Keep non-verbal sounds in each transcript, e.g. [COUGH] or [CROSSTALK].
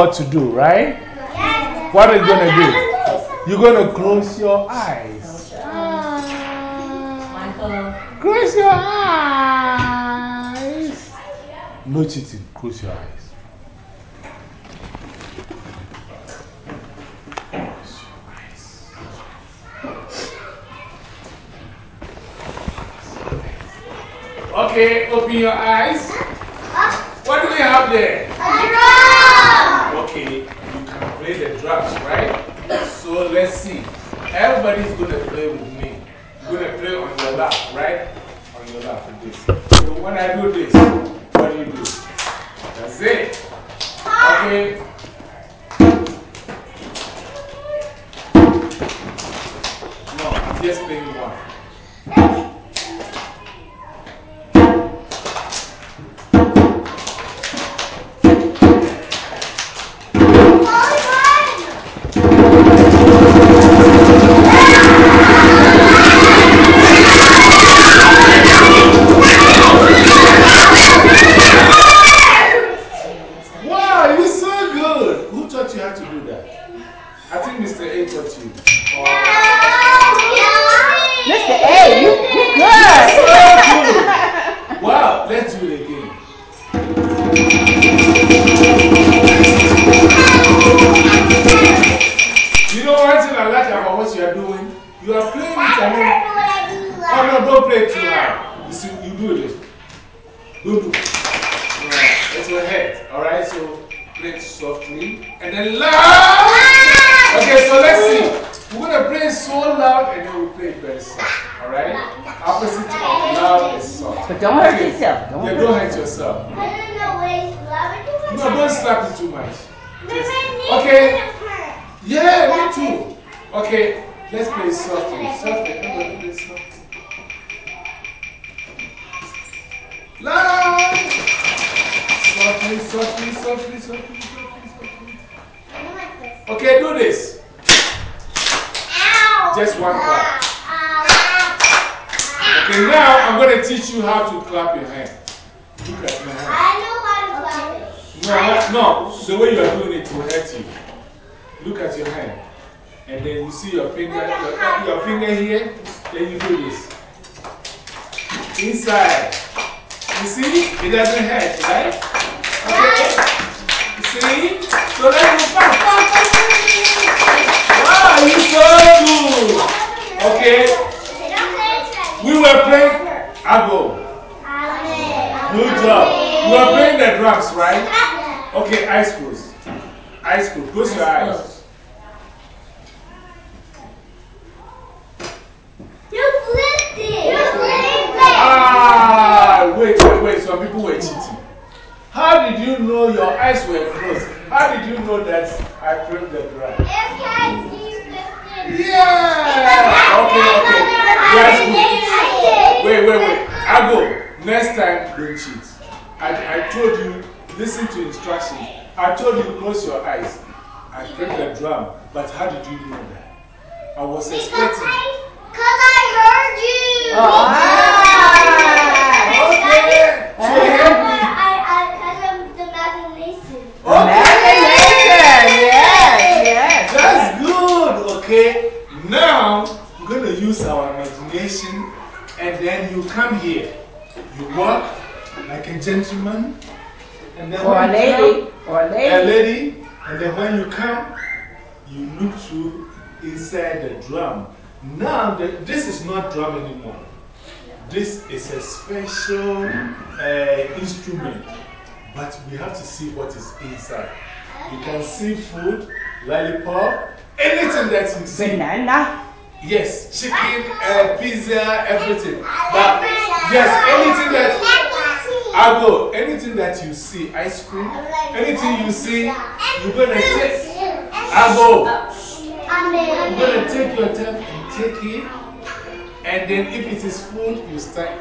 what to do, right? What are you going to do? You're going to close your eyes. Close your eyes. No cheating. Close your eyes. Okay, open your eyes. What do we have there? Okay, you can play the drums, right? So let's see. Everybody's going to play with me. You're going to play on your lap, right? On your lap with this. So when I do this, what do you do? That's it. Okay. No, I'm just playing one.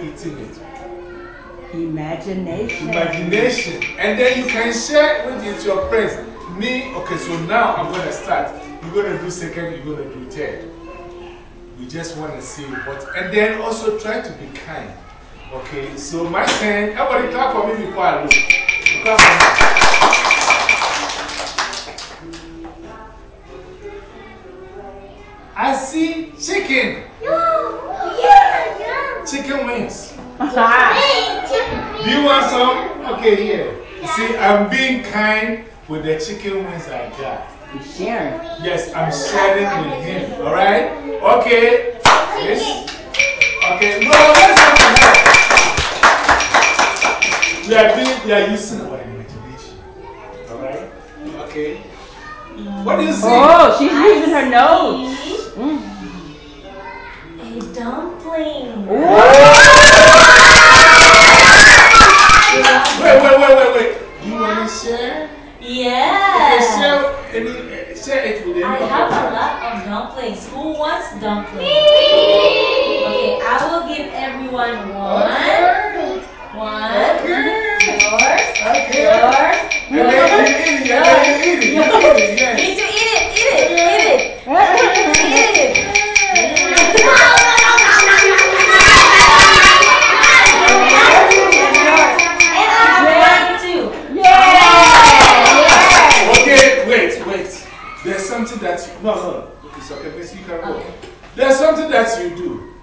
Eating it. Imagination. Imagination. And then you can share it with your friends. Me, okay, so now I'm gonna start. You're gonna do second, you're gonna do third. We just want to see what. And then also try to be kind. Okay, so my turn. Everybody clap for me before I look. Clap for me. I see chicken. Chicken wings. [LAUGHS] Do you want some? Okay, here. You see, I'm being kind with the chicken wings I got. You're sharing. Yes, I'm sharing with him. Alright? Okay. Yes. Okay, no, let's not help. We are doing, we are using our imagination. Alright? Okay. What do you see? Oh, she's using her nose. Mm. A Wait, wait, wait, wait, wait. You want to share? Okay, share, any, uh, share it with any I have a lot of dumplings. Who wants dumplings? Okay, I will give everyone one. One. Okay. Yours. Okay. Yours. And then you eat it, you eat it, you eat it, You need to eat it. Eat it. Eat it. Eat it. That you. No, no. It's okay, please, you can go. There's something that you do.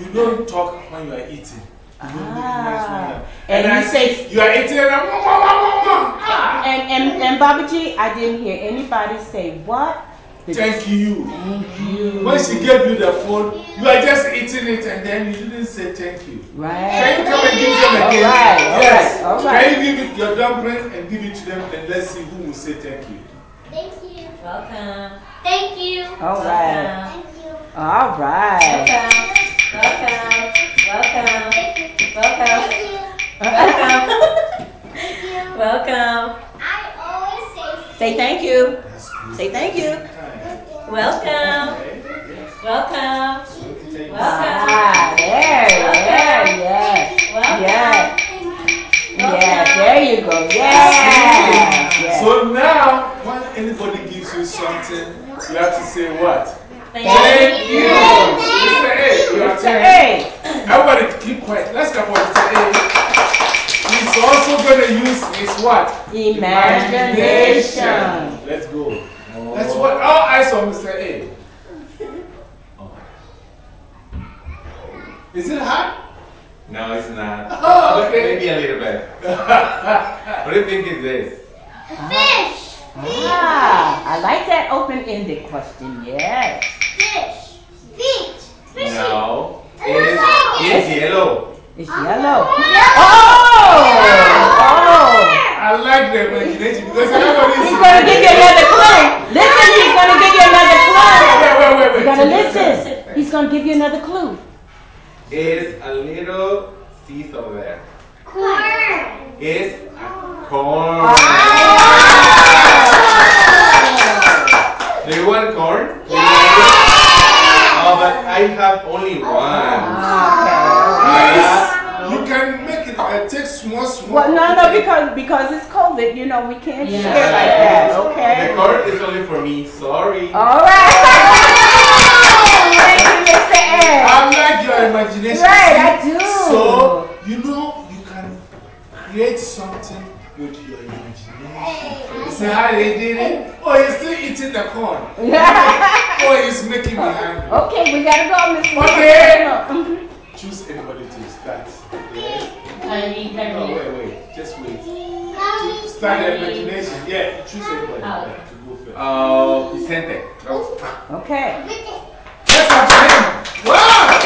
You don't talk when you are eating. You don't make noise when you are ah. And I say- You are eating and I'm. Wah, wah, wah, wah, wah. Ah. And, and, and Baba G, I didn't hear anybody say what? Thank you. Thank you. When she gave you the food, you are just eating it and then you didn't say thank you. Right. Can you come and give them All again? right, all yes. right, all right. Can you give it your dumpling and give it to them and let's see who will say thank you? Thank you. Welcome. Thank you. All right. Welcome. Thank you. All right. Welcome. Welcome. Welcome. Thank you. Welcome. Thank you. Welcome. Thank you. Welcome. I always say Say thank you. Say thank you. Welcome. Welcome. Welcome. Ah, there, yeah, yeah. Welcome. Yeah. Welcome. Yeah, there you go. Yeah. yeah. So now, when anybody gives you something, you have to say what? Thank Thank you. you. Mr. A, your Mr. turn. A. Everybody keep quiet. Let's go for Mr. A. He's also going to use his what? Imagination. Let's go. That's what all eyes on Mr. A. Oh. Is it hot? No, it's not. [LAUGHS] Oh, okay. Maybe a little bit. [LAUGHS] what do you think is this? fish. Ah, I like that open-ended question. Yes. Fish. Feet. Fishy. No. It's, it's yellow. It's yellow. Yellow. Oh! Oh! I like the imagination because everybody is. He's gonna give you another clue. Listen, he's gonna give you another clue. Wait, wait, wait, wait. You gotta listen. He's gonna give you another clue. It's a little seed over there. Corn. It's a corn. Ah! Do you want corn? Do you like it? Oh, but I have only one. Ah, okay. Please, you can make it uh, take small, small. Well, no, no, because because it's COVID, you know, we can't Yeah. share like that. Okay. The Okay. corn is only for me. Sorry. All right. [LAUGHS] Thank you, Mr. I A. like your imagination. Right, I do. So, you know, you can create something with your imagination. You see how they did it? Oh, you're still eating the corn. [LAUGHS] Oh, he's making me hungry. Okay, we gotta go, Mr. Okay. Choose anybody to start. Yes. Honey, No, wait, wait. Just wait. To start the imagination. Yeah, choose anybody Oh. to go first. Oh, Vicente. Oh. Okay. Let's have him. Wow!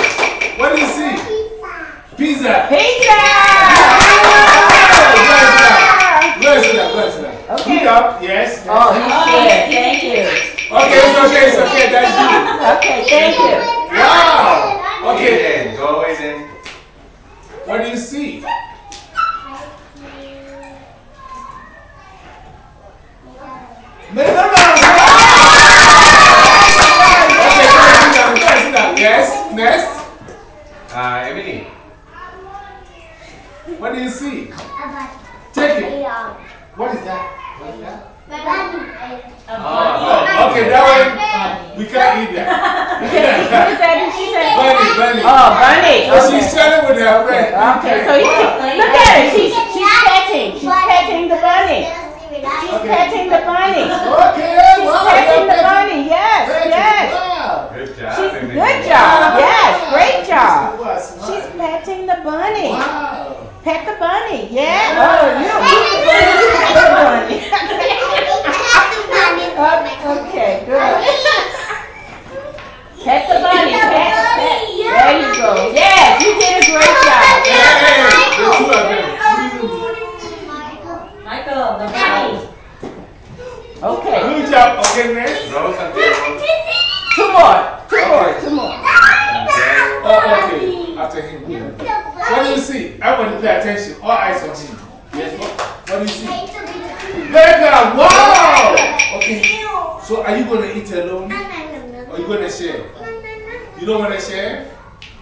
What do you see? Pizza. Pizza! Go ahead, sit down. Go ahead, sit down. Okay. Scoot up. Yes. Oh, he's Oh, scared. thank you. Okay, it's okay, it's okay. That's good. Okay, thank you. Wow. Okay. then. Go away then. What do you see? Uh. What do you see? Take it. What is that? What is that? Oh, okay, that one. We can't eat that. What is that? Did she say? Bunny, bunny. Oh, bunny. So she's Okay. sharing with her Okay, okay, so you Wow. look at her. She's, she's petting. She's petting the bunny. She's Okay. petting the bunny. Okay, She's wow. petting the bunny. Yes, petting. yes. Wow. Good job. She's good job. Yes, great job. She's petting the bunny. Wow. Pet the bunny. Oh, yeah. Oh, you you pet the bunny. Okay, good. Pet the bunny. Pet, pet. There you go. Yes, you did a great job. Hey, the two. Michael, the bunny. Okay, Good job. Okay, next. Rose and Diego. two more. Two more. Two more. Santiago. Oh, okay. After him. What do you see? Everybody pay attention. All eyes on him. Yes, what? What do you see? Burger. Wow. Okay. So are you going to eat alone? Or you going to share? You don't want to share?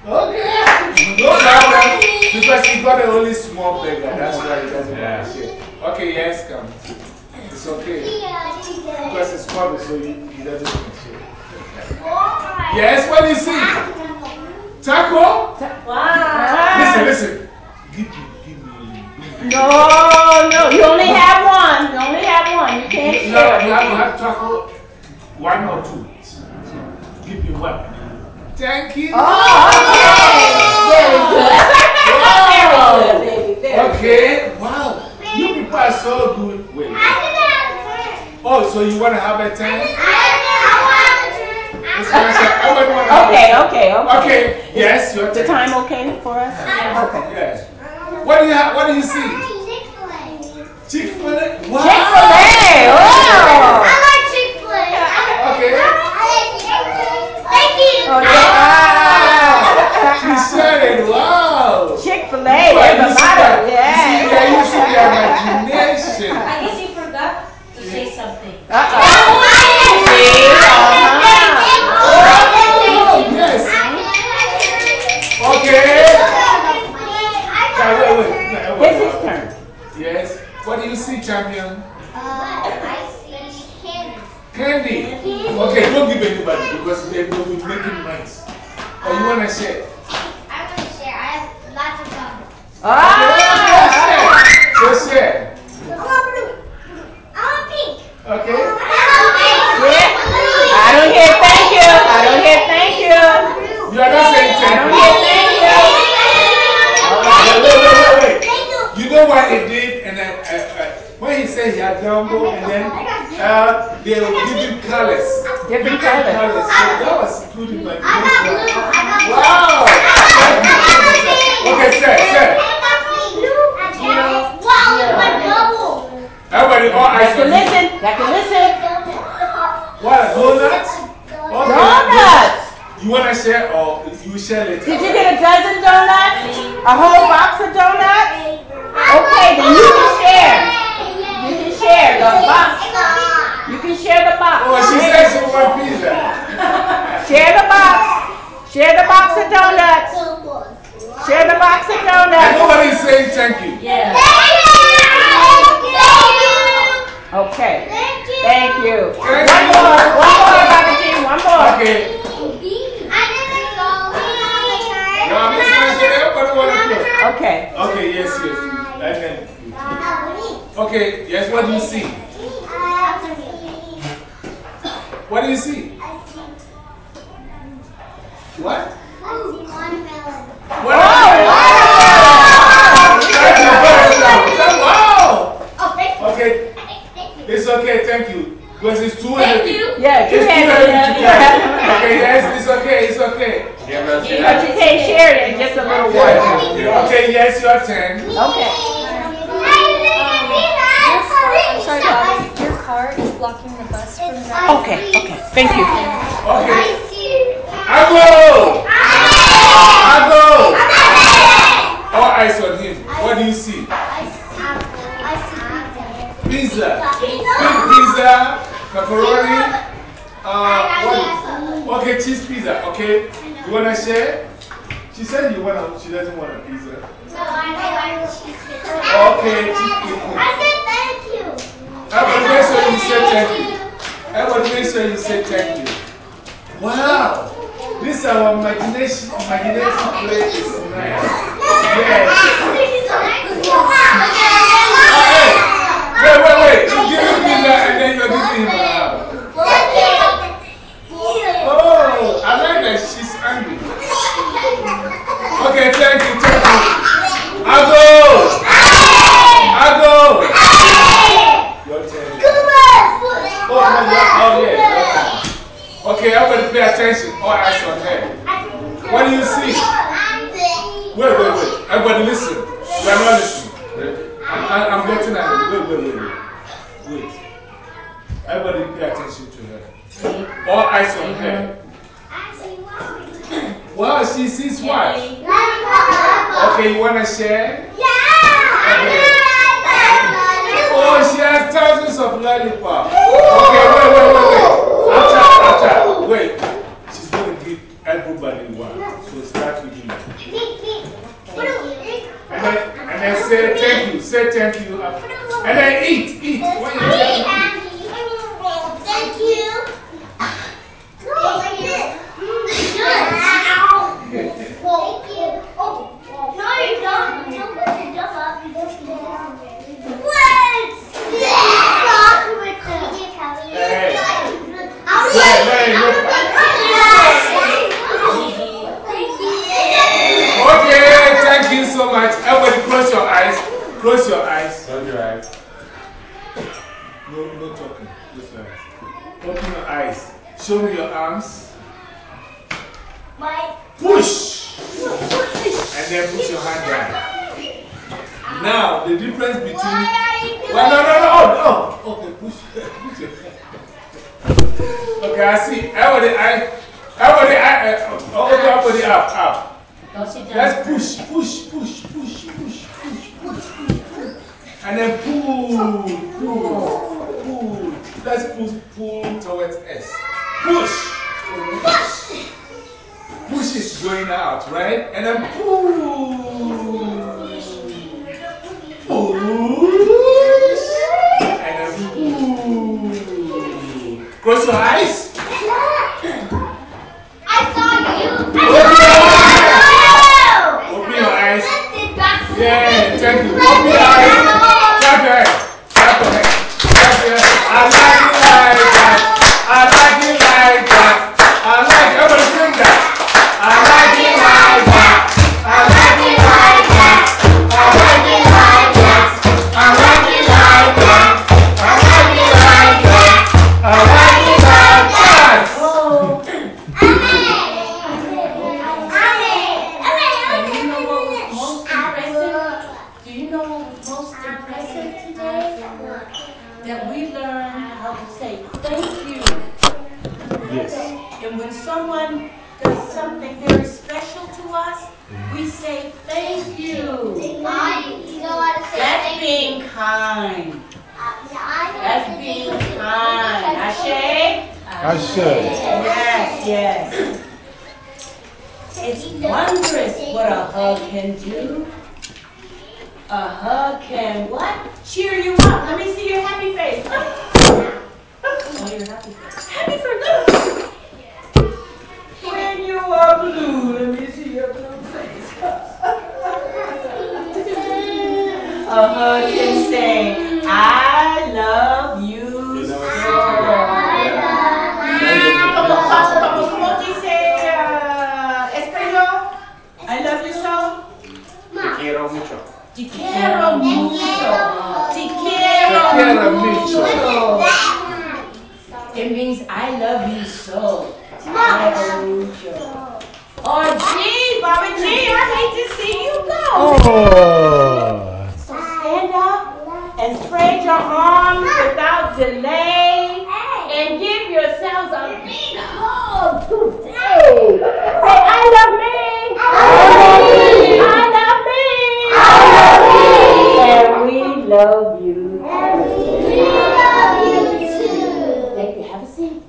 Okay. No problem. Because he got a only small burger. That's why he doesn't want to share. Okay, yes, come. It's okay. Because it's small, so he, he doesn't want to share. Yes, what do you see? Taco? Wow. Listen, listen. Give me, give me. No, no, you only have one. You only have one. You can't You have, you share. have, you have taco, one or two. Give me one. Thank you. Oh, okay. Very good. [LAUGHS] Very good, baby. Very. Okay, wow. You people are so good. Wait. Oh, so you want to have a time? Miss Marsha, I would want to have a Okay, okay, okay. Okay, yes, your The time. time okay for us? Okay. Yes. What do you have? What do you see? Chick Fil A. Chick Fil A. Wow. Chick Fil A. Wow. I like Chick Fil A. Okay. I like Chick Fil A. Thank you. Oh, okay. Wow. Ah, she [LAUGHS] said it. Wow. Chick Fil A. Right, you see that? Yeah. You see that? You see your imagination. I guess you forgot to say something. Uh oh. See. see, champion? Uh, I see candy. Candy? candy. Okay, don't give anybody because they will be making noise. Or you want to share? I want to share. I have lots of gum. Ah! Okay, let's share. Let's share. I want blue. I want pink. Okay. I want pink. Yeah. I don't hear thank you. I don't hear thank you. You are not saying thank you. I don't hear thank you. You know what it did? When he said he had Dumbo, and then uh, they will give him colors. Different Colors. colors. So that was good in my I got blue. I got blue. Wow! Okay, sir, sir. Wow, double. Everybody, all eyes You can on you. listen. You can listen. What, donuts? Okay. Donuts. You want to share or you share later? Did you get a dozen donuts? A whole box of donuts? Okay, then you can share. You can share the box. You can share the box. Oh, she said she want pizza. [LAUGHS] Share the box. Share the box of donuts. Share the box of donuts. nobody is saying thank you. Yeah. Thank Okay. Thank you. Thank you. One more. One more, Dr. G. One more. Okay. No, I'm just going to say everybody want to play. Okay. Okay, yes, yes. And then, okay, yes, what do you see? What do you see? What? What oh, Wow! Wow! Okay, it's okay, thank you. Because it's too Thank heavy. you. Yeah, It's you too heavy it. Okay, yes, it's okay, it's okay. Yeah, but you But you can't share it in just a little while. Okay, yes, your turn. Okay. I'm sorry, Bobby. Your car is blocking the bus from driving. Okay. Okay. Thank you. Okay. I go! I go! All eyes on him. What do you see? Pizza. Big pizza, pepperoni. Uh, what? Okay, cheese pizza. Okay. You wanna share? She said you wanna. She doesn't want a pizza. Okay, cheese pizza. Okay, I said thank you. Everybody make sure you say thank you. Everybody make sure you say thank you. Wow. This our imagination, imagination play is nice. Yes. Oh, hey. Wait, wait, wait. You give him pizza and then you're giving him a hug. Okay, thank you, thank you. I go. I go. Your turn. Oh, yeah, oh, yeah. Okay, everybody pay attention. All eyes on her. What do you see? Wait, wait, wait. Everybody listen. We are not listening. I'm, I'm I'm getting at it. Wait, wait, wait. Wait. Everybody pay attention to her. All eyes on her. Wow, she sees what? Okay, you want to share? Yeah. Oh, she has thousands of lollipops. Okay, wait, wait, wait, wait. After, after, wait. She's going to give everybody one. So start with you. And then, and then say thank you. Say thank you. And then eat, eat. When you take it, eat. Thank you. No, like this. Mm, good. Thank you. Oh, no, you don't. You don't put your jump up. You don't put What? Stop with the. Hey. I'm Hey, hey, look. Okay, thank you so much. Everybody close your eyes. Close your eyes. Close your eyes. No, no talking. Close your eyes. Open your eyes. Show me your arms. My. Push. And then put your hand down. Now, the difference between. Well, no, no, no. Oh, okay, push. [LAUGHS] push your Okay, I see. Everybody, I. Everybody, I. Uh, oh, everybody up, up. Let's push, push, push, push, push, push, push, push. And then pull, pull, pull. Let's push, pull towards S. Push. Push. Push is going out, right? And then pull. Push. Pull. Close your eyes. I saw you. Open your eyes. I Yeah, thank you. Open your eyes. I should. Yes, yes. It's wondrous what a hug can do. A hug can what? Cheer you up. Let me see your happy face. [LAUGHS] Oh, your happy face. Happy face. When you are blue, let me see your blue face. [LAUGHS] A hug can say, I love you so. Como, como, como dice uh, español? I love you so. Te quiero mucho. Te quiero mucho. Te quiero mucho. It means I love you so. Te quiero mucho. Oh, gee, Baba G, I hate to see you go. Oh. So stand up and spread your arms without delay and give yourselves a big hug today. Say, I love me. I me. And we love you. too. Thank you. Have a seat.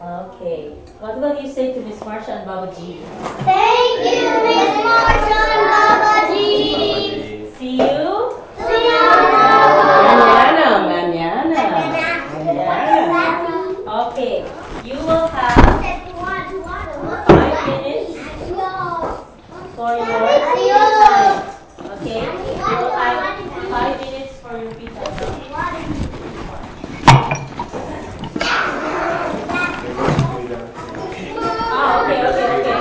Okay. What will you say to Miss Marsha and Baba G? Thank you, Miss Marsha and Baba G. See you See you. mañana, mañana. Mañana. Okay. You will have five minutes for your free time. Okay. You will have five minutes for your free time. Oh, okay, okay, okay.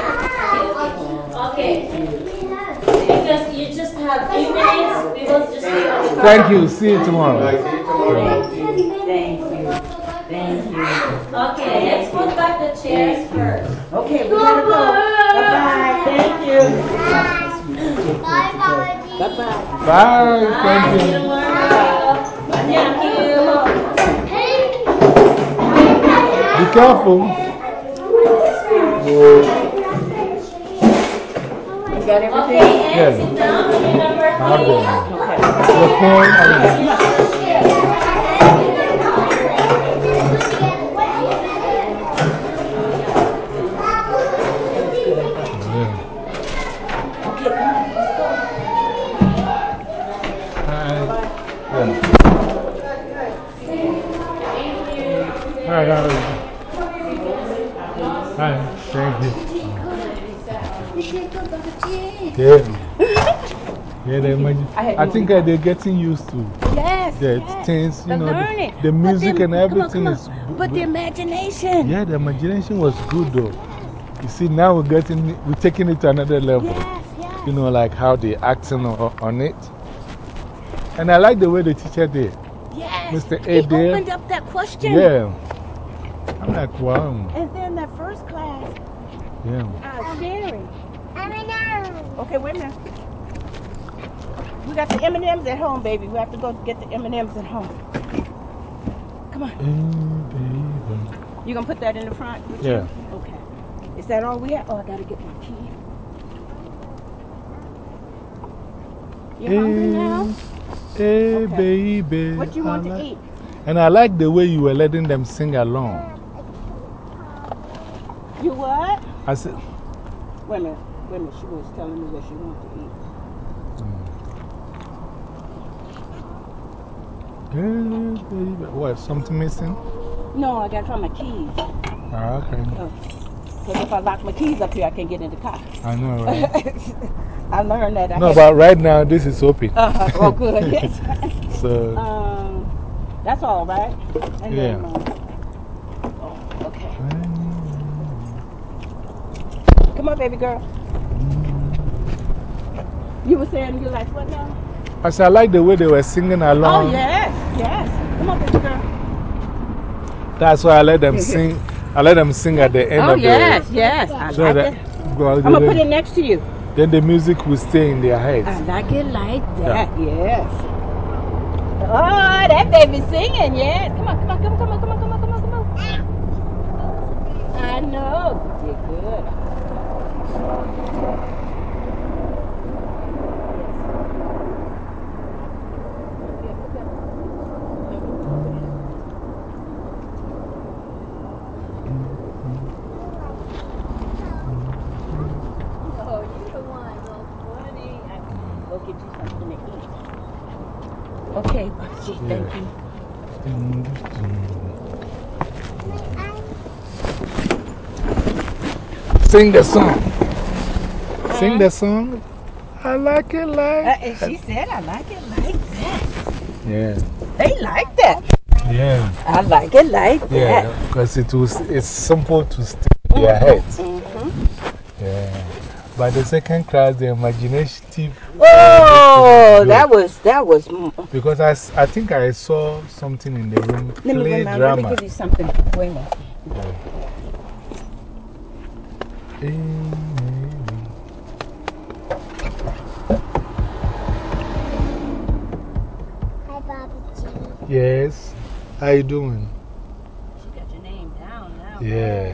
Okay, okay. Because you just have eight minutes, we will just stay on the card. Thank you. See you tomorrow. Thank you. Thank you. Okay, let's put back the chairs first. Okay, we gotta go. Bye-bye. Thank you. Bye, Bye-bye. Bye. Bye, Thank you. tomorrow. Thank you. Be careful. You got everything? Okay, Yeah. and sit down. Remember, I have please. them. Okay. Your phone. I Yeah. [LAUGHS] Yeah, they imagine. had I no think uh, they're getting used to Yes. the yes. things, you The know, the- learning. the, But music the- and come on, everything come on. is. But the imagination. yeah, the imagination was good though. You see, now we're getting, we're taking it to another level. Yes, yes. You know, like how they're acting on, on it. And I like the way the teacher did. yes. Mr. He A there. opened up that question. Yeah. I'm like, wow. And then that first class, Yeah. uh, sharing. Okay, wait a minute. We got the M&Ms at home, baby. We have to go get the M&Ms at home. Come on. Hey, baby. You gonna put that in the front? Yeah. you? Okay. Is that all we have? Oh, I gotta get my key. You hungry now? Hey, Okay. baby. What do you want to eat? And I like the way you were letting them sing along. You what? I said, Wait a minute. Minute. She was telling me what she wanted to eat. what, something missing? No, I got to try my keys. Ah, okay. Because if I lock my keys up here, I can't get in the car. I know, [LAUGHS] right? I learned that. I no, but right now this is open. Uh -huh. Oh, good. [LAUGHS] Yes. So, um, that's all right. And Yeah. Then, um, oh, okay. Come on, baby girl. You were saying you like what now? I said, I like the way they were singing along. Oh, yes, yes. Come on, baby girl. That's why I let them [LAUGHS] sing. I let them sing at the end oh, of yes, the. yes. I so like that, it. well, I'm going to put it next to you. Then the music will stay in their heads. I like it like that, yes. Oh, that baby singing, yes. Come on, come on, come on, come on, come on, come on, come on, come on. I know. You did good. Oh, you the one, little funny. I go get you something to eat. Okay, gee, thank you. Sing the song. Sing the song. I like it like. Uh, she said, I like it like that. Yeah. They like that. Yeah. I like it like Yeah. that. Because it was, it's simple to stay in their heads. Yeah. But the second class, the imaginative. Oh, that was, that was. mm. Because I think I saw something in the room. Let me, play wait, man, let me give you something. Wait a minute. Hi, Bobby G. Yes. How you doing? She got your name down now. Yeah.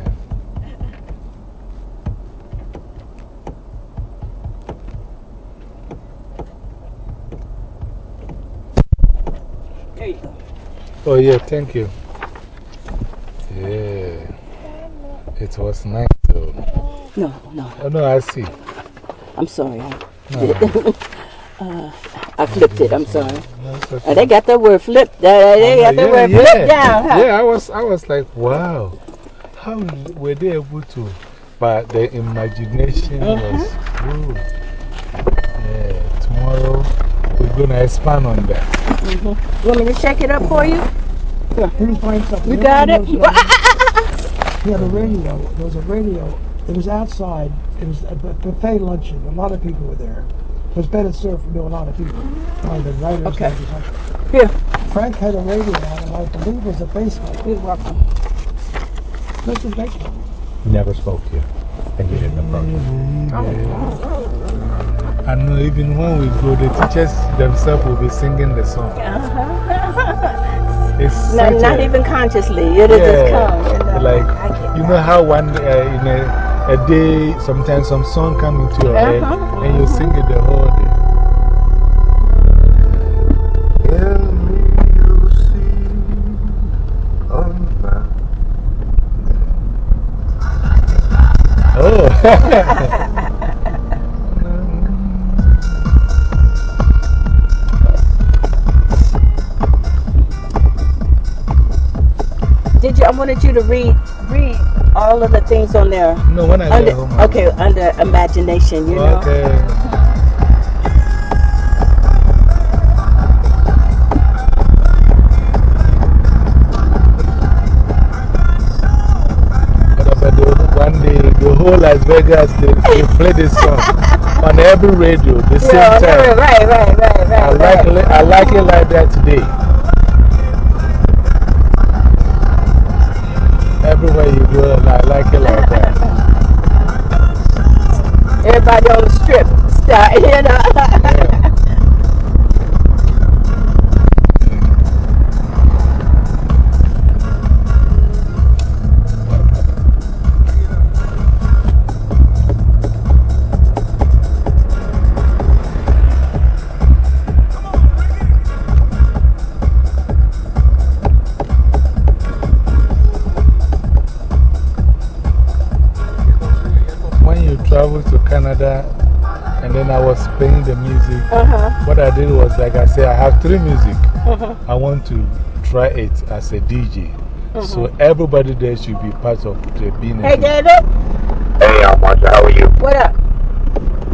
There you go. Oh, yeah, thank you. Yeah. It was nice though. No, no, Oh, no, I see. I'm sorry. I, No, [LAUGHS] uh, I flipped it. I'm sorry. that's Uh, okay. they got that word flipped. Uh, they got that yeah, word yeah. flipped down. Huh? Yeah, I was, I was like, wow. How were they able to? But the imagination Uh-huh. was good. Yeah, tomorrow we're going to expand on that. You want me to shake it up for you? Let me find something. You got it? Everyone knows that He had a radio. There was a radio. It was outside. It was a buffet luncheon. A lot of people were there. It was better served for a lot of people. One of the writers. Okay. or something. Frank had a radio on, and I believe it was a basement. You're welcome. This is basement. Never spoke to you. And you didn't approach me. Oh. I know even when we go, the teachers themselves will be singing the song. [LAUGHS] It's Not, such not a- even consciously. It'll just Yeah, come. You know? like, I get you know how one uh, in a, a day, sometimes some song come into your head Uh-huh, and you sing it the whole day. [LAUGHS] Did you? I wanted you to read read all of the things on there. No, when I Under, get home. Okay, under imagination, you know. Okay. The, one day, the whole Las Vegas, they, they play this song [LAUGHS] on every radio the same Yeah, time. right, right, right, right, I right. like, it, I like it like that today. Everywhere you go, Everybody on the strip, start, you know. Was, like I have three music. Uh-huh. I want to try it as a DJ. So everybody there should be part of the being a Hey, DJ. David. Hey, uh, Marsha, how are you? What up?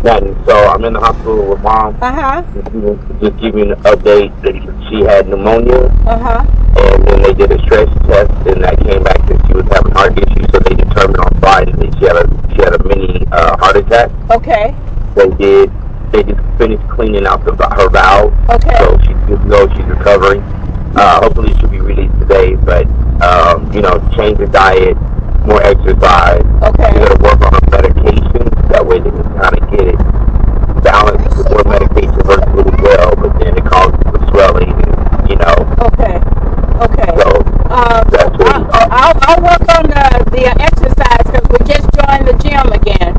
Nothing. So I'm in the hospital with mom. Uh-huh. Just giving an update that she had pneumonia, Uh-huh. and then they did a stress test, and that came back that she was having heart issues. So they determined on Friday that she had a she had a mini uh, heart attack. Okay. They did. They just finished cleaning out the, her valve. Okay. So she's good to go. She's recovering. Uh, hopefully she'll be released today. But um, you know, change the diet, more exercise. Okay. You got to work on her medication. That way they can kind of get it balanced. The more medication works really well, but then it causes the swelling. And, you know, Okay. Okay. so Um, that's what. I'll, I'll, I'll work on the, the exercise because we just joined the gym again.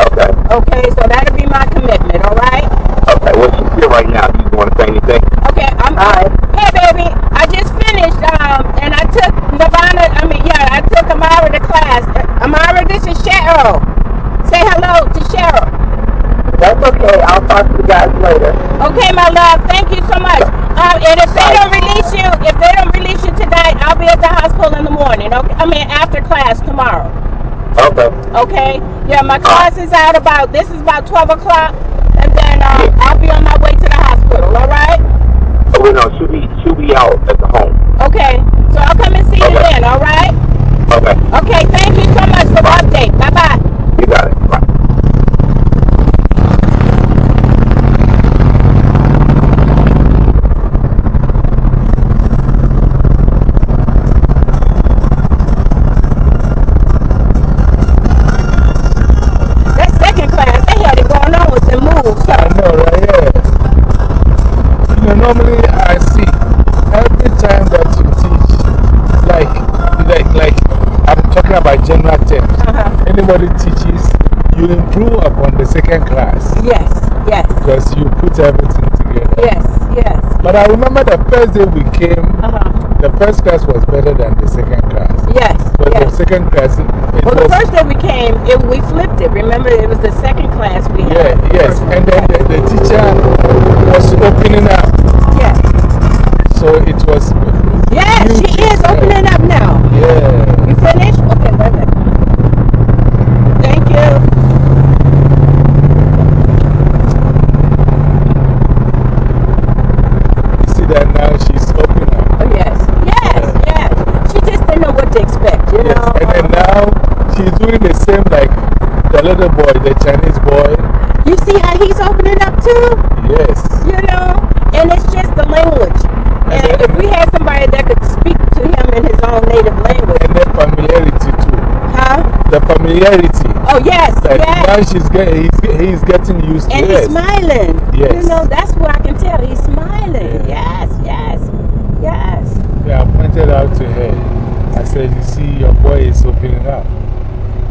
Okay. Okay, so that'll be my commitment, all right? Okay. Well, she's here right now. Do you want to say anything? Okay, I'm Hi. Hey, baby, I just finished, um, and I took Nirvana, I mean, yeah, I took Amara to class. Uh, Amara, this is Cheryl. Say hello to Cheryl. That's okay. I'll talk to you guys later. Okay, my love, thank you so much. Um, and if they don't release you, if they don't release you tonight, I'll be at the hospital in the morning. Okay, I mean after class tomorrow. Okay. Yeah, my class is out about this is about twelve o'clock, and then um, I'll be on my way to the hospital. All right. Oh, no, she'll be she'll be out at the home. Okay. So I'll come and see you Okay. then. All right. Okay. Okay. Thank you so much for the update. Bye bye. You got it. Bye. That second class, they had it going on with the moves. I know, right? Yeah. You know, normally I see every time that you teach, like, like, like I'm talking about general terms. Uh-huh. Anybody teaches, you improve upon the second class Yes. Yes. because you put everything together. Yes. Yes. But I remember the first day we came, Uh huh. the first class was better than the second class. Yes. But the Yes. second class, Well, the first day we came, it, we flipped it. Remember, it was the second class we yeah, had. yes. And then the, the teacher was opening up. Yes. So it was. Yes, she huge is inside. opening up now. Yeah. You finished? Okay, wait a minute. Thank you. You see that now she's opening up. Oh, yes. Yes, yes. She just didn't know what to expect, you Yes. know? And then now she's doing the same like the little boy, the Chinese boy. You see how he's opening up too? Yes. You know? And it's just the language. And then- if we had somebody that could speak to him in his own native language, And then familiarity too. huh? The familiarity. Oh, yes, Like yes. now she's get, he's, he's getting used to it. And he's smiling. Yes. You know, that's what I can tell. He's smiling. Yeah. Yes, yes, yes. Yeah, I pointed out to her. I said, You see, your boy is opening up.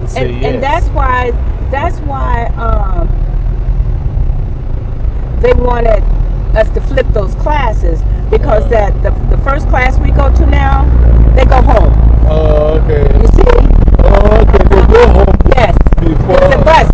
Said, And, Yes. and that's why, that's why um, they wanted us to flip those classes because Uh. that the, the first class we go to now, they go home. Oh, okay. You see? Oh, okay. They go home Yes. before.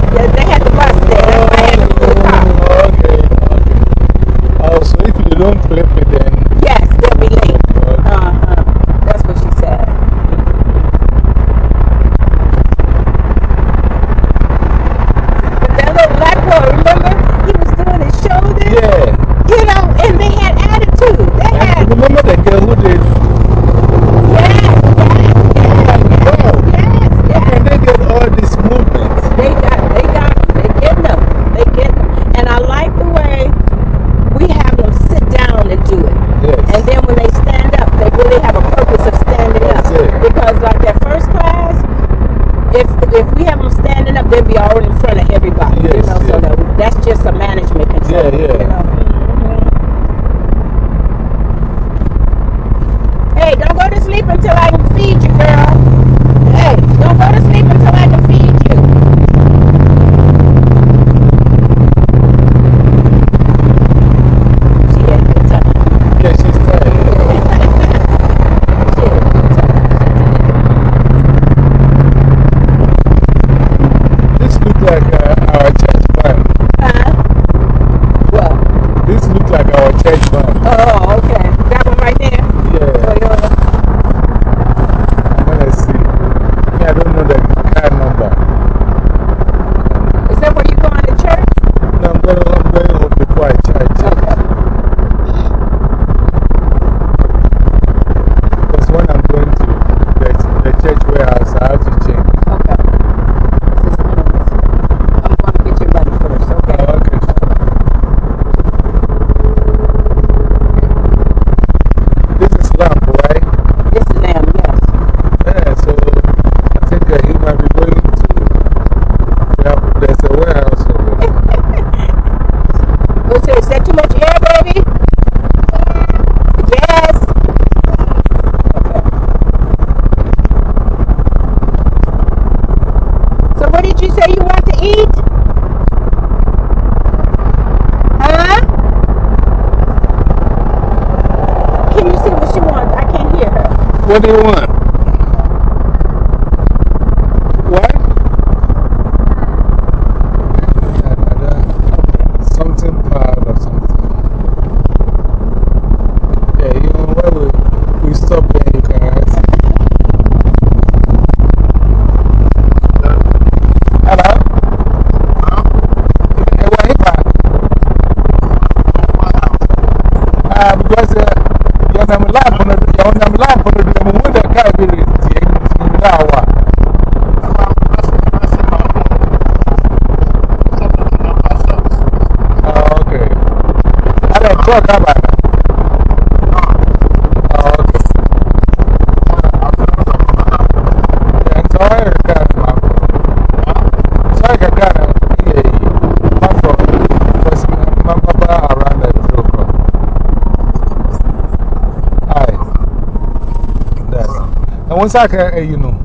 That. And once I can, you know,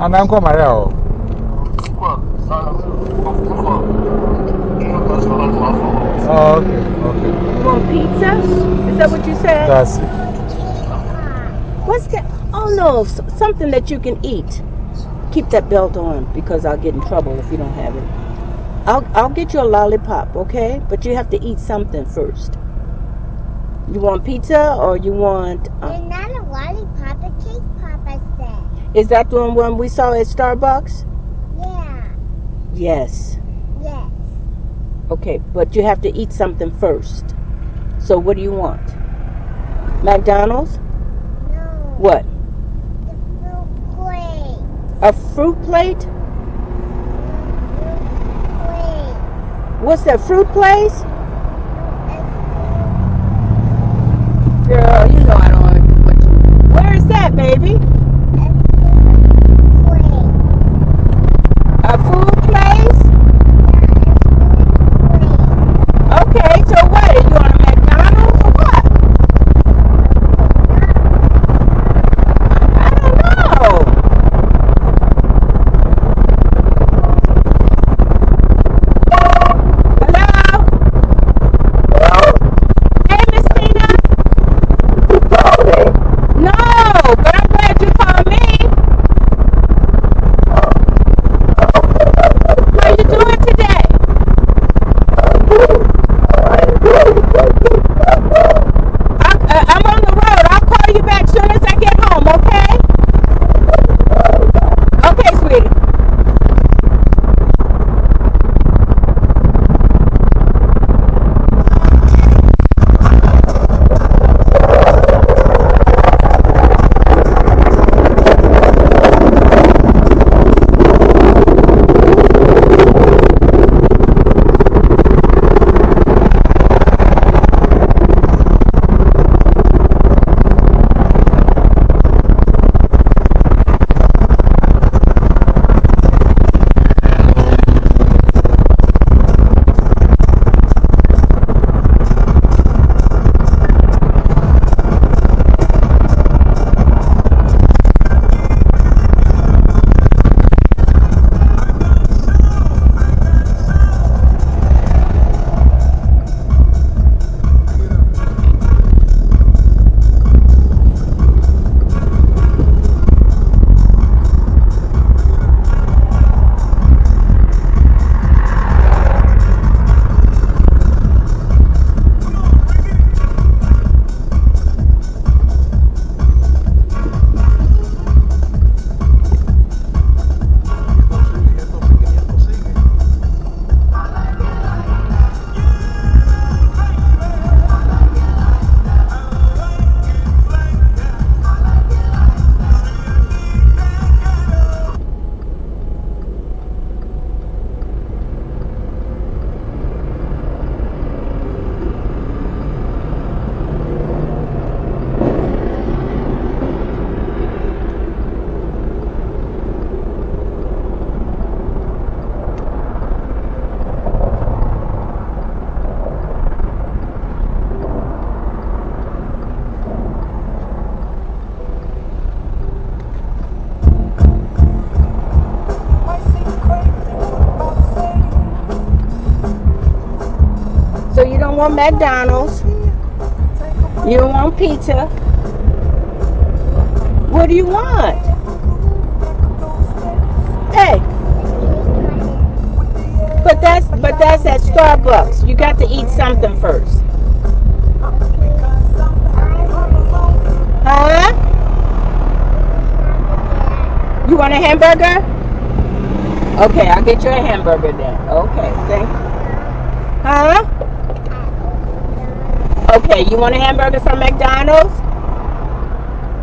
and I'm coming out. Oh, okay, okay. You want pizza? Is that what you said? That's it. What's that? Oh no, something that you can eat. Keep that belt on because I'll get in trouble if you don't have it. I'll, I'll get you a lollipop, okay? But you have to eat something first. You want pizza or you want. It's Um, not a lollipop, a cake pop, I said. Is that the one we saw at Starbucks? Yeah. Yes. Yes. Okay, but you have to eat something first. So what do you want? McDonald's? No. What? The fruit plate. A fruit plate? Mm-hmm. Fruit plate. What's that fruit place? McDonald's. You want pizza. What do you want? Hey. But that's but that's at Starbucks. You got to eat something first. Huh? You want a hamburger? Okay, I'll get you a hamburger then. Okay, thank you. Huh? Okay, you want a hamburger from McDonald's?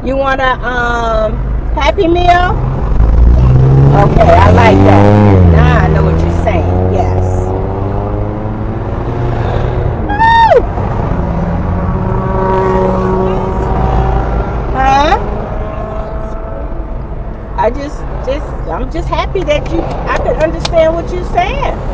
You want a um Happy Meal? Okay, I like that. Now I know what you're saying. Yes. Woo! Huh? I just, just, I'm just happy that you, I could understand what you're saying.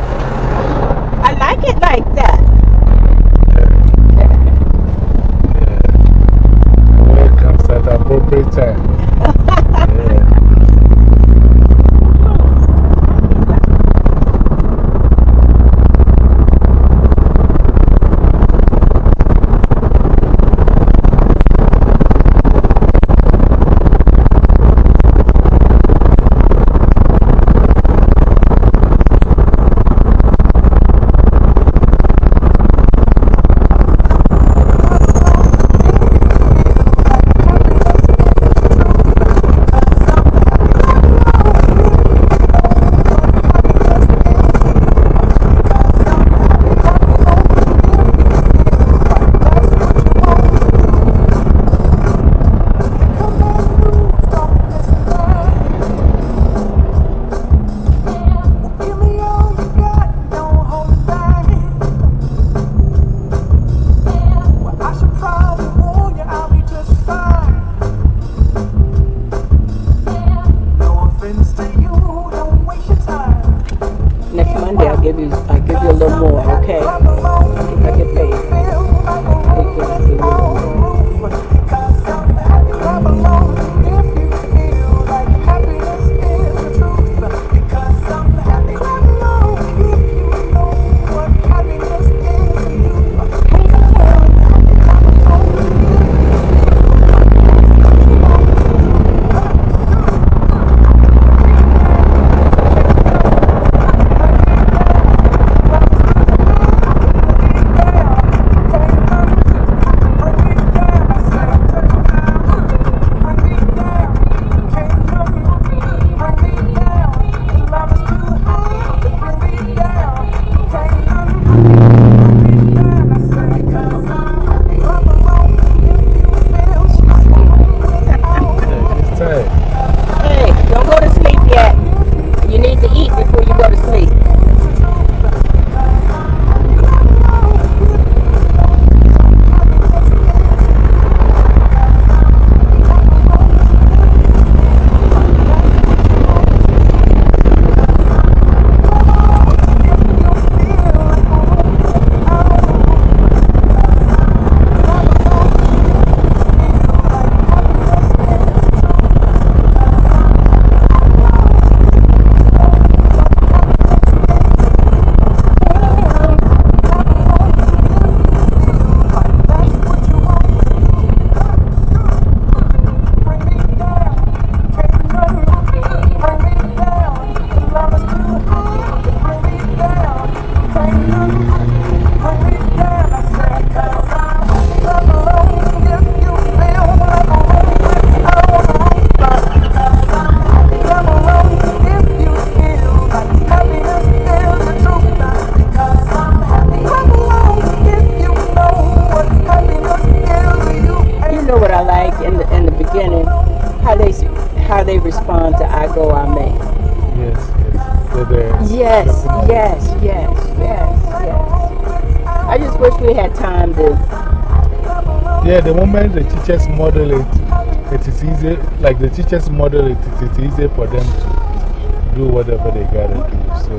Teachers model it, it is easy for them to do whatever they gotta do. So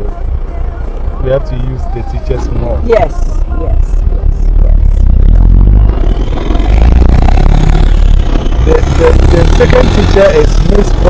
we have to use the teachers more. Yes, yes, yes, yes. The, the, the second teacher is Miss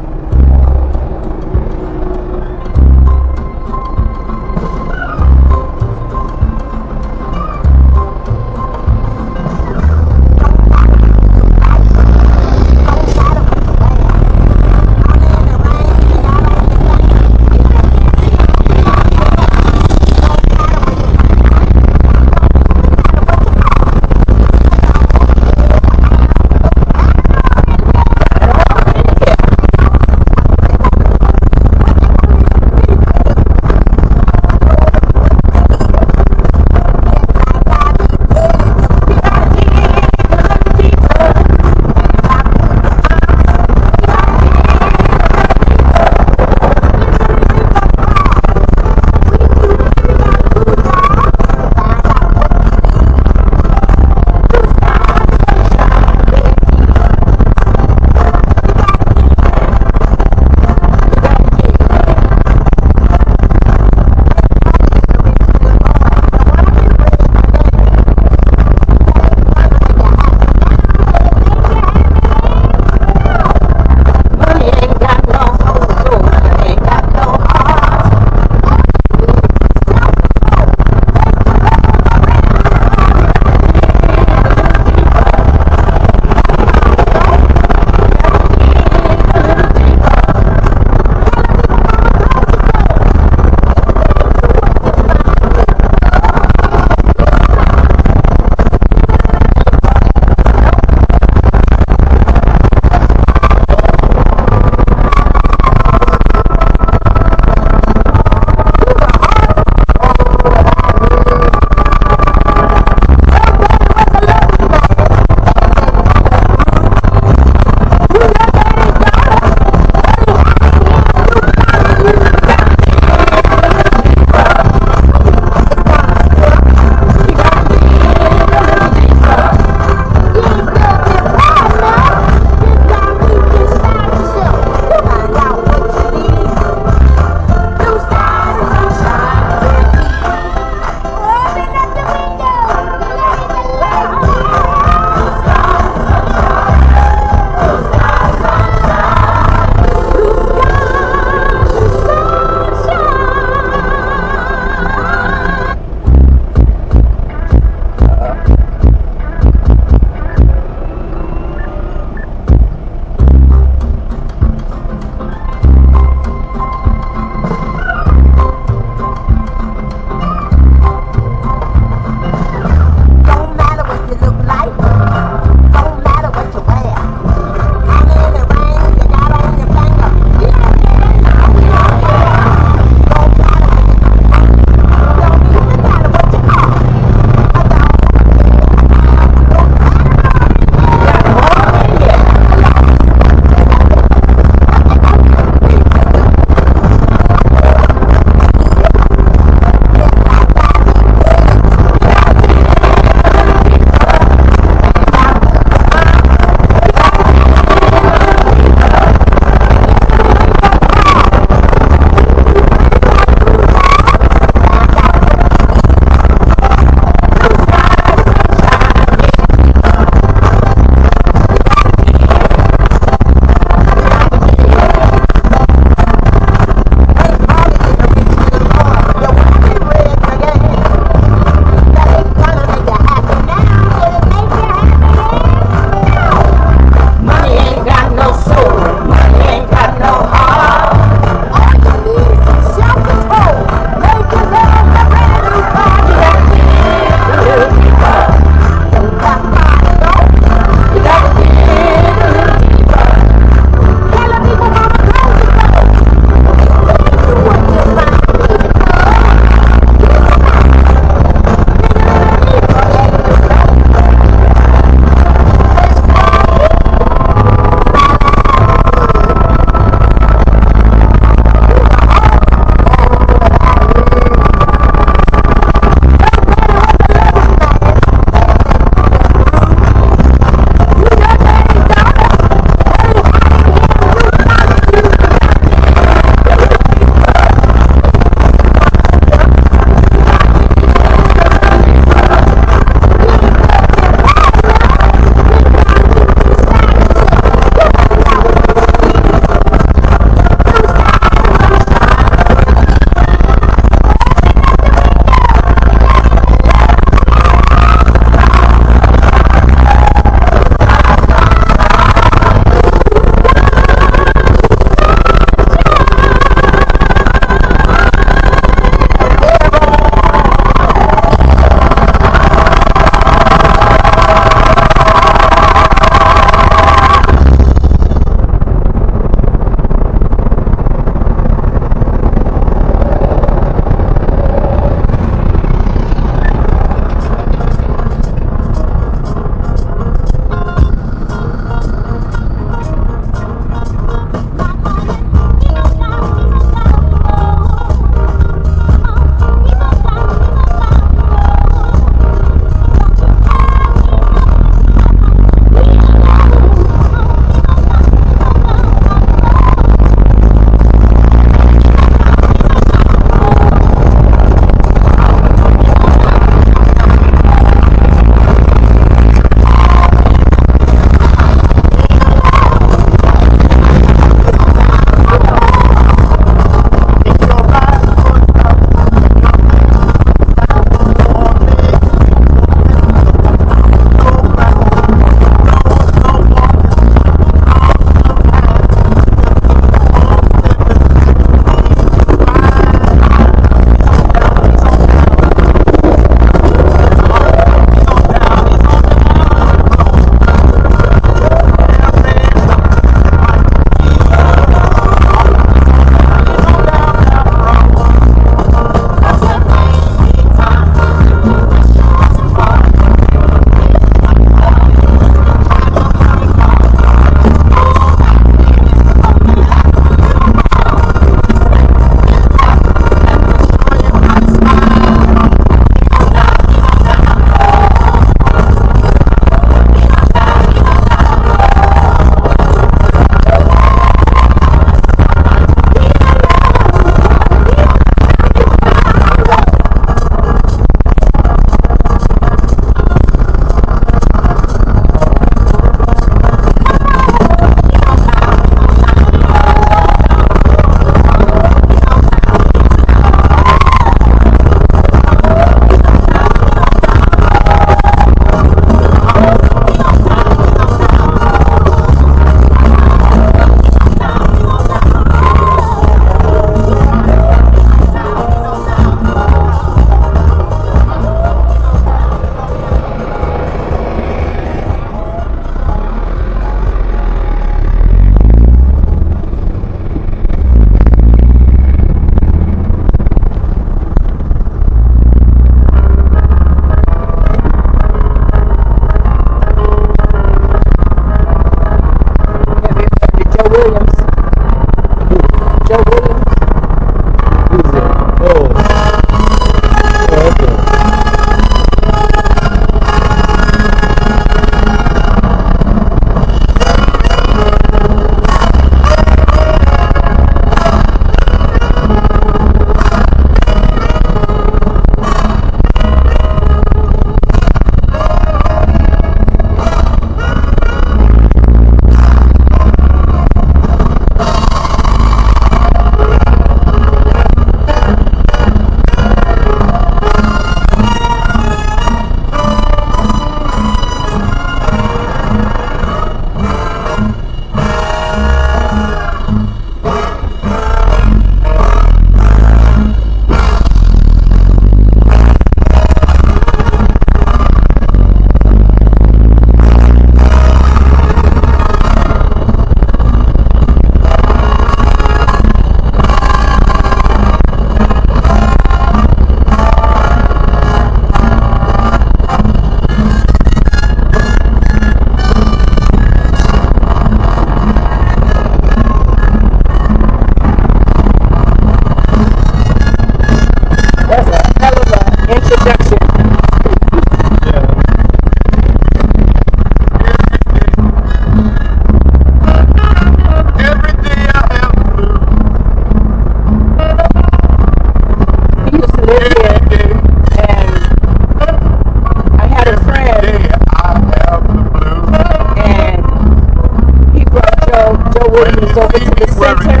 when was over to the center,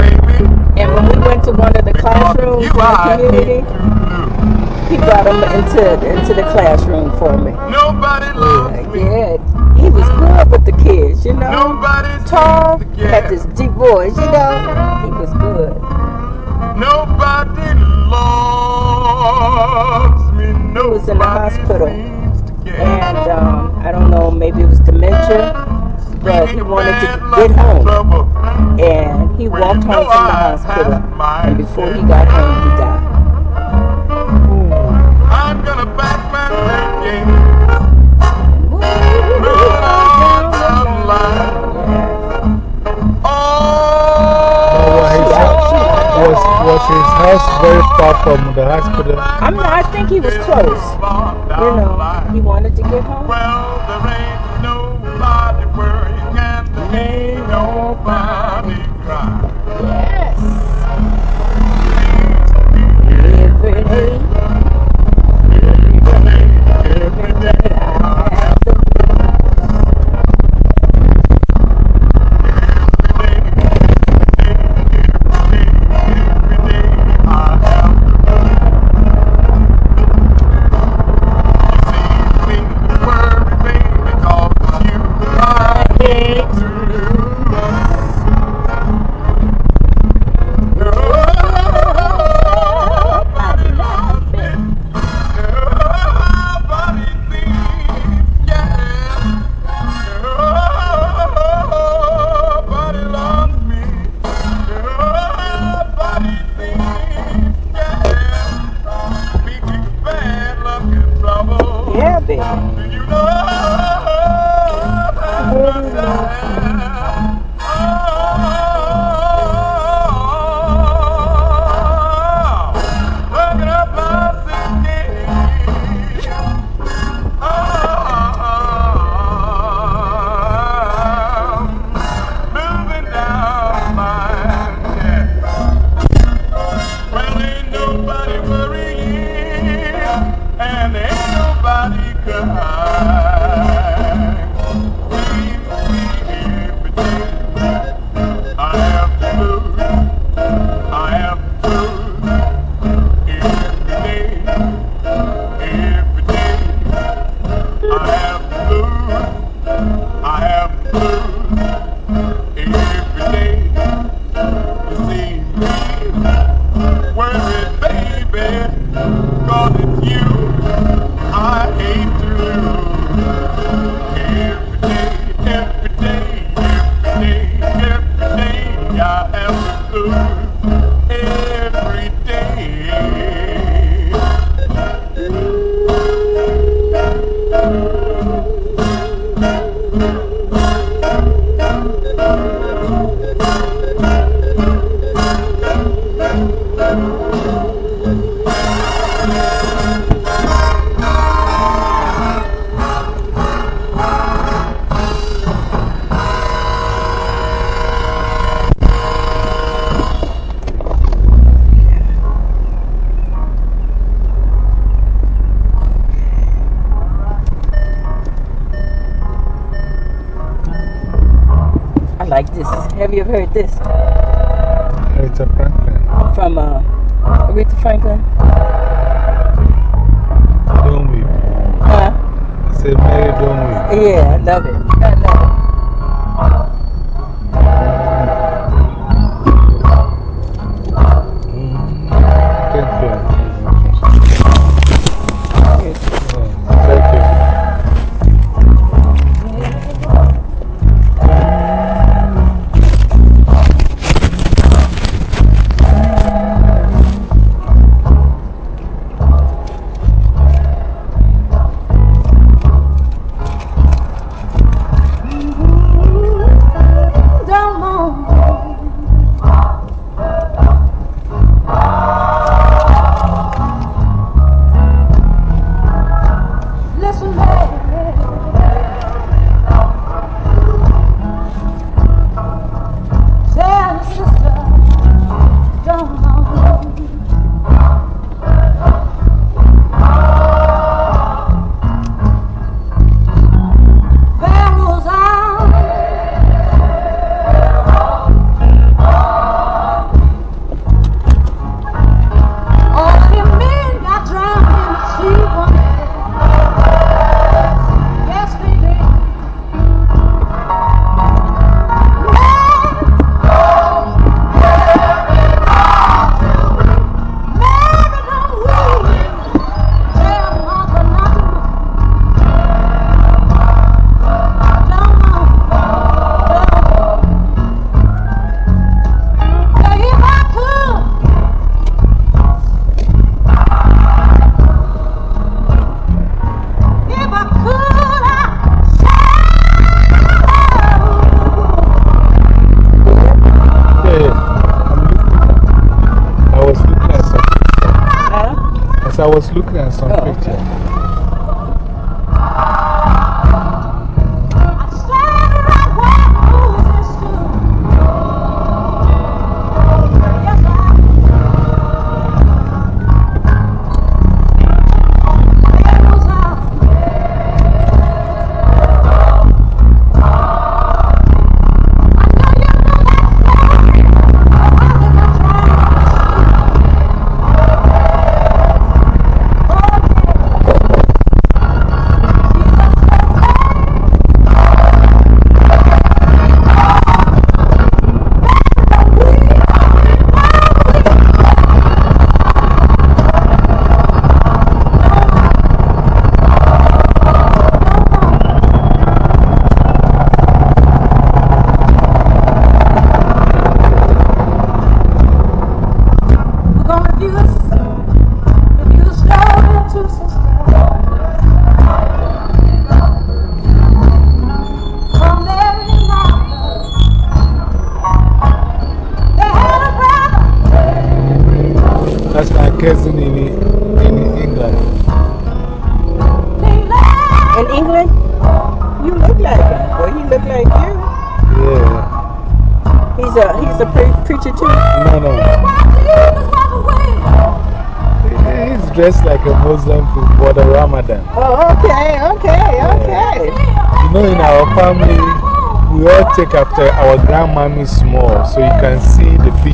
and when we went to one of the classrooms in the community, he brought him into into the classroom for me. Nobody loves me. Yeah, he was good with the kids, you know. Nobody tall, had this deep voice, you know. He was good. Nobody loves me. Nobody he was in the hospital, and um, I don't know, maybe it was dementia but he wanted to get home, and he walked home from the hospital, and before he got home, he died. I'm gonna back my third game. Moving on down the line. But was his, was, was his house very far from the hospital? I'm not, I think he was close. You know, he wanted to get home.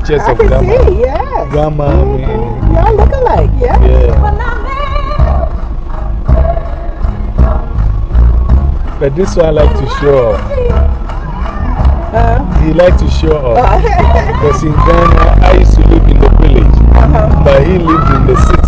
pictures I of grandma. See, yeah. Grandma. Mm. Y'all look alike, yeah. Yeah. But this one I like to show he like to show off. Oh. [LAUGHS] Because in Ghana, I used to live in the village, -huh. but he lived in the city.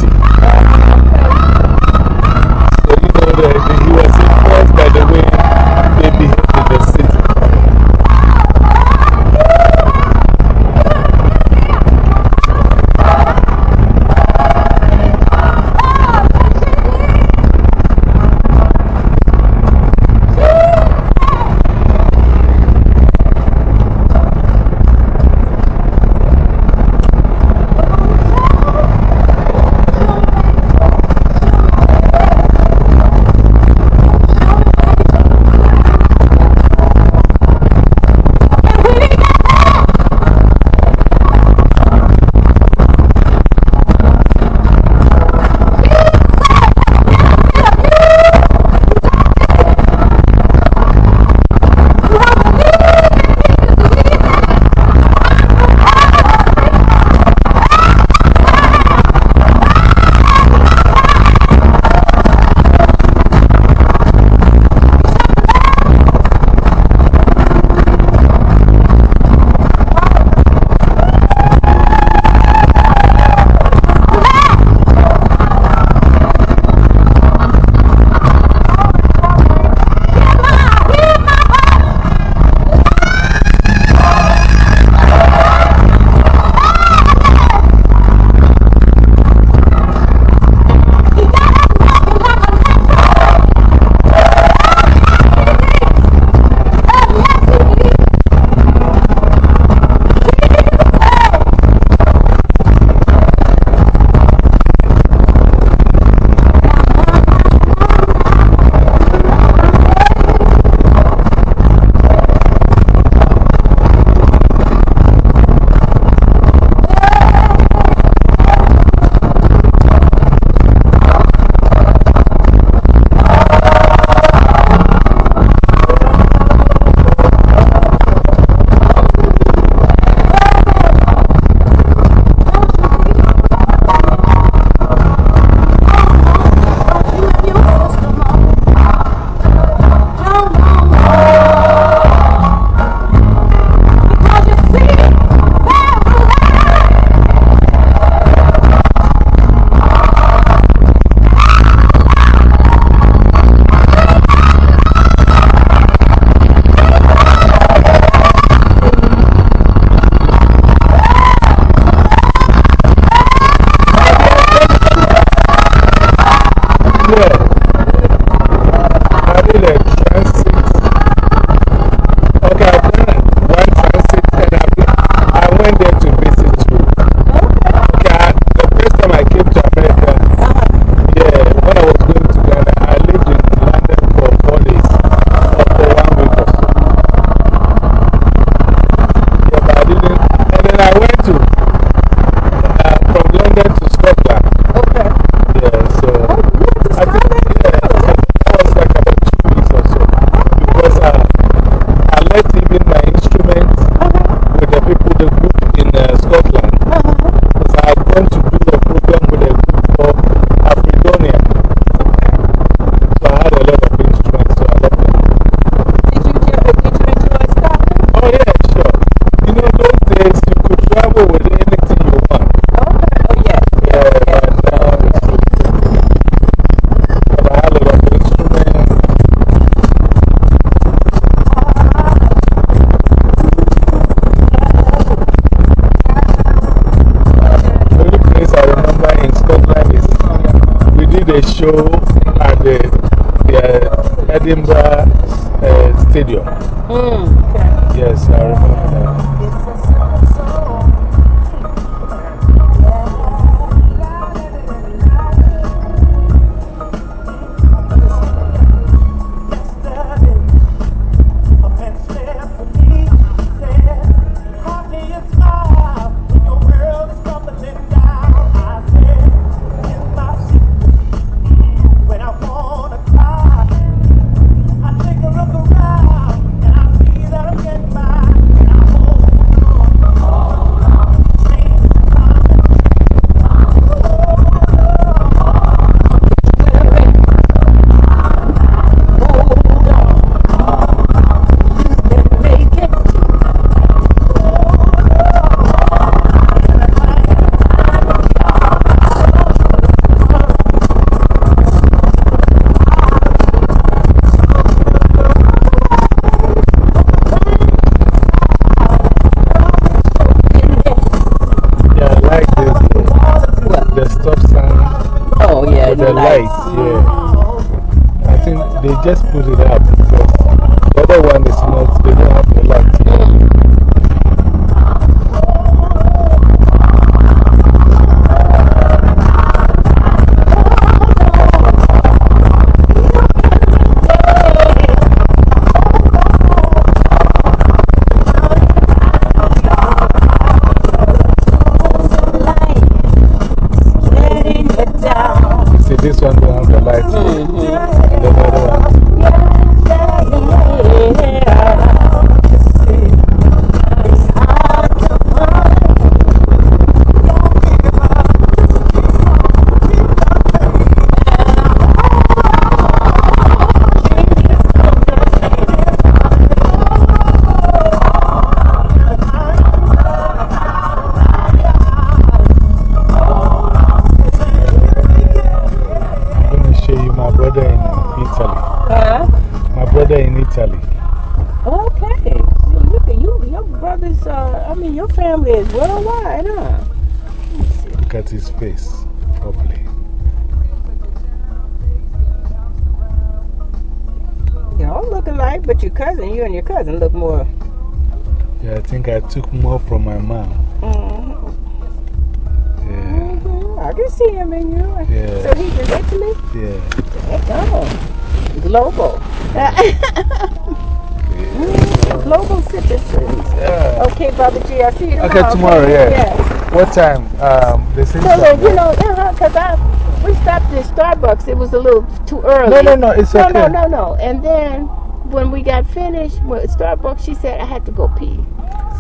G, I'll tomorrow. Okay, tomorrow, yeah. What time? Um, the same So, time. you know, uh-huh, because I, we stopped at Starbucks. It was a little too early. No, no, no, it's no, okay. No, no, no. And then when we got finished with Starbucks, she said I had to go pee.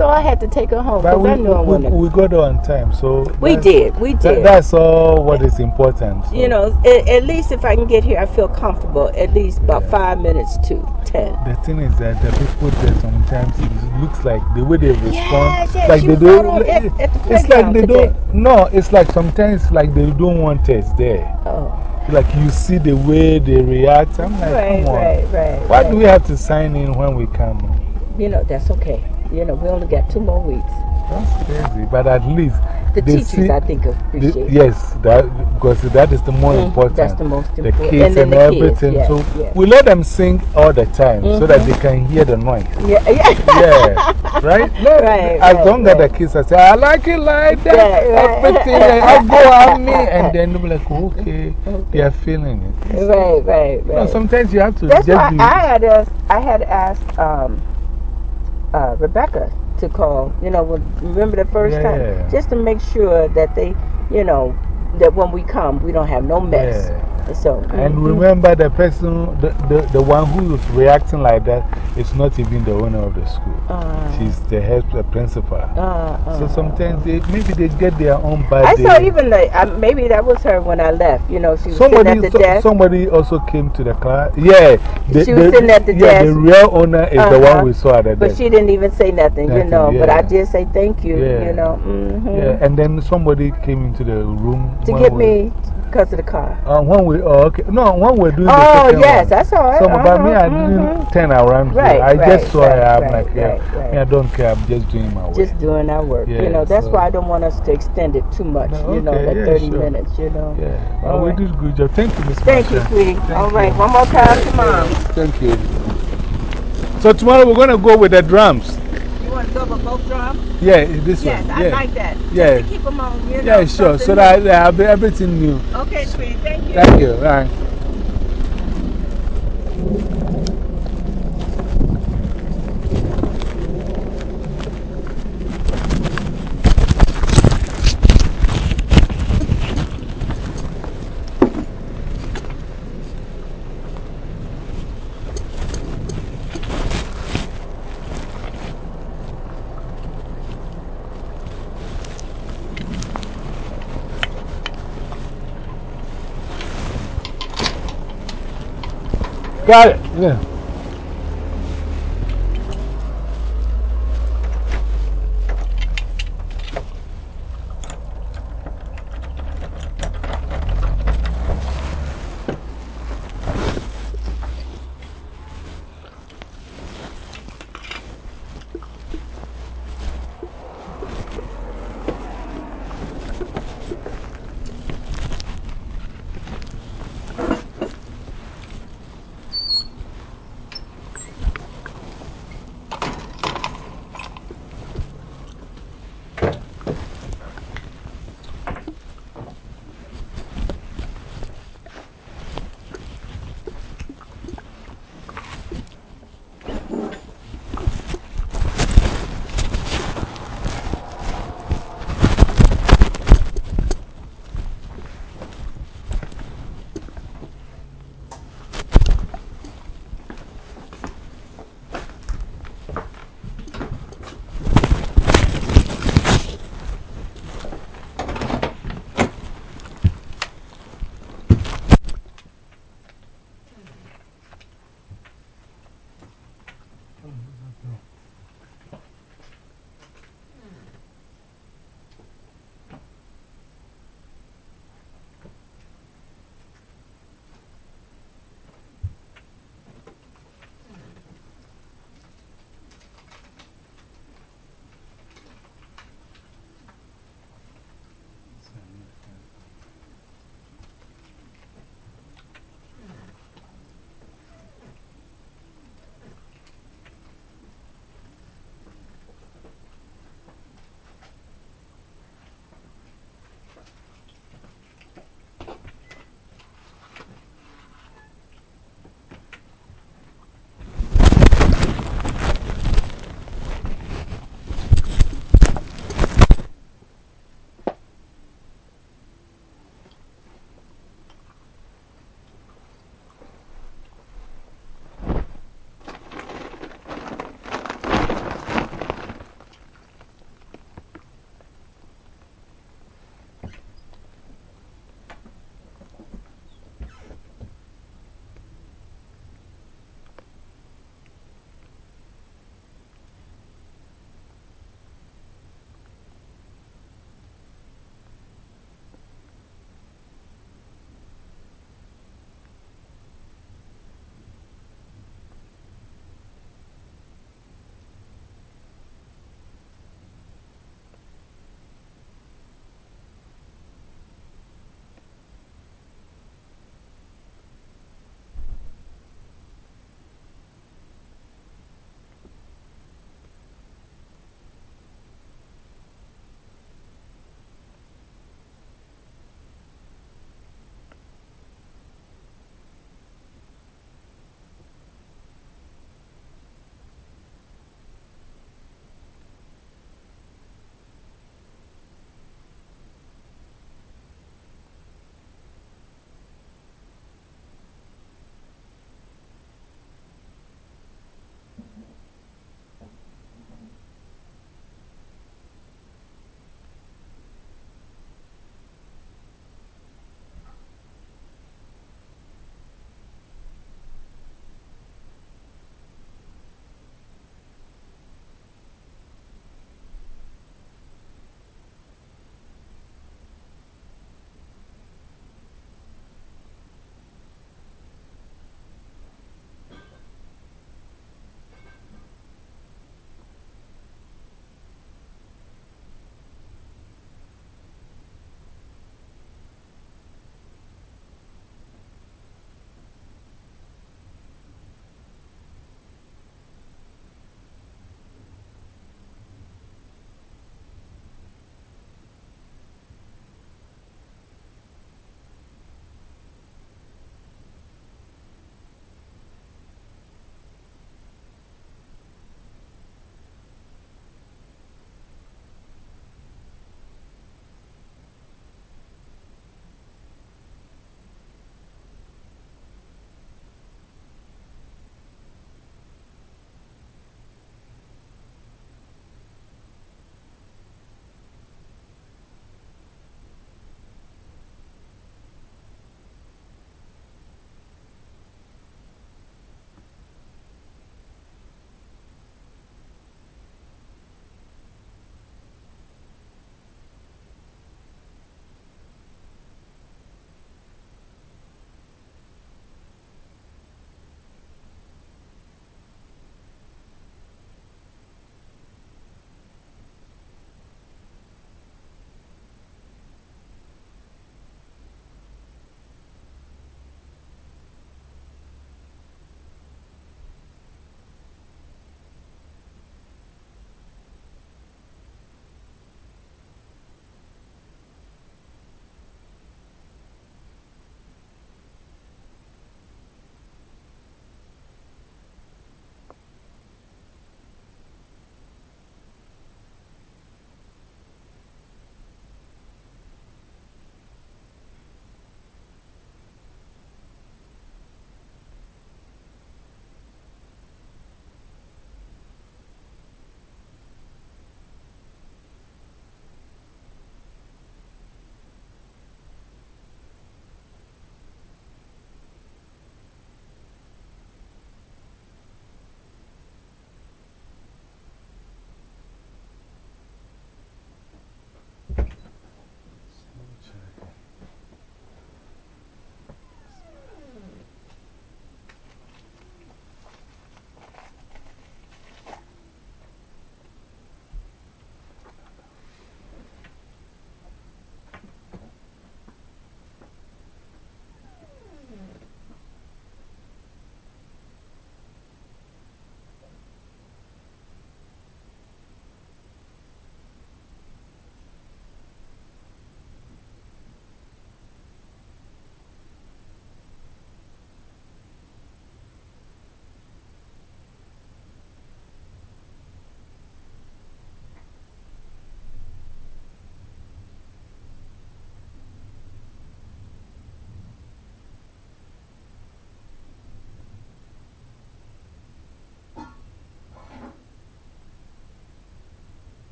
So I had to take her home because we, I knew I wanted we got there on time, so. We did, we that- did. that's all what is important. so. You know, at, at least if I can get here, I feel comfortable. At least about five minutes to ten. The thing is that the people there sometimes it looks like the way they respond. Yes, yes, like they don't. at- at the it's like they today. don't. No, it's like sometimes like they don't want us there. Oh. Like you see the way they react. I'm like, Right, come on. right, right, Why right. do we have to sign in when we come? You know, that's okay. You know, we only got two more weeks. That's crazy. But at least The teachers, see, I think, appreciate it. Yes, that, because that is the more Mhm, important. that's the most important. The kids And and, the kids, everything. yes, so yes. we let them sing all the time so that Mhm. they can hear the noise. Yeah, yeah. Yeah, right? [LAUGHS] Let, Right, as right, long as the kids are saying, I like it like that, Yeah, right. everything, I go [LAUGHS] on me, and then they'll be like, okay, they are feeling it. Right, right, You know, right. sometimes you have to That's just why be. I had asked, I had asked um, uh, Rebecca to call. You know, when, remember the first Yeah. time, just to make sure that they, you know, that when we come, we don't have no mess. So, And mhm. remember, the person, the, the, the one who is reacting like that is not even the owner of the school. Ah. She's the head the principal. Uh, so uh, sometimes they, maybe they get their own bad I day. saw even the, uh, maybe that was her when I left. You know, she was Somebody, sitting at the so- desk. somebody also came to the class. Yeah. The, She was the- sitting at the yeah, desk. the real owner is the Uh-huh. one we saw at the But desk. she didn't even say nothing, you Nothing, know. But I did say thank you, Yeah. you know. hmm Yeah, and then somebody came into the room To get we- me because of the car. Uh, when we, we, oh, okay. No, when we're doing the Oh, second yes, one. that's all right. So, but me, I Uh-huh, didn't turn around. Right, I right, just saw right. I'm right, like, yeah, right, right. me, I don't care. I'm just doing my work. Just doing our work. Yeah, you know, that's so- why I don't want us to extend it too much. No, you know, that yeah, 30 sure. minutes, you know. Yeah, but we did a good job. Thank you, Miss Thank you, sweetie. Thank All you. one more time to mom. Thank you. So, tomorrow we're going to go with the drums. Want to go both drums? Yeah, this one. Yes, one. I yeah. like that. Just Yeah. to keep them on, you know. Yeah, sure. So something that new. I have everything new. Okay, sweetie, thank you. Thank you. All right. Got it. Yeah.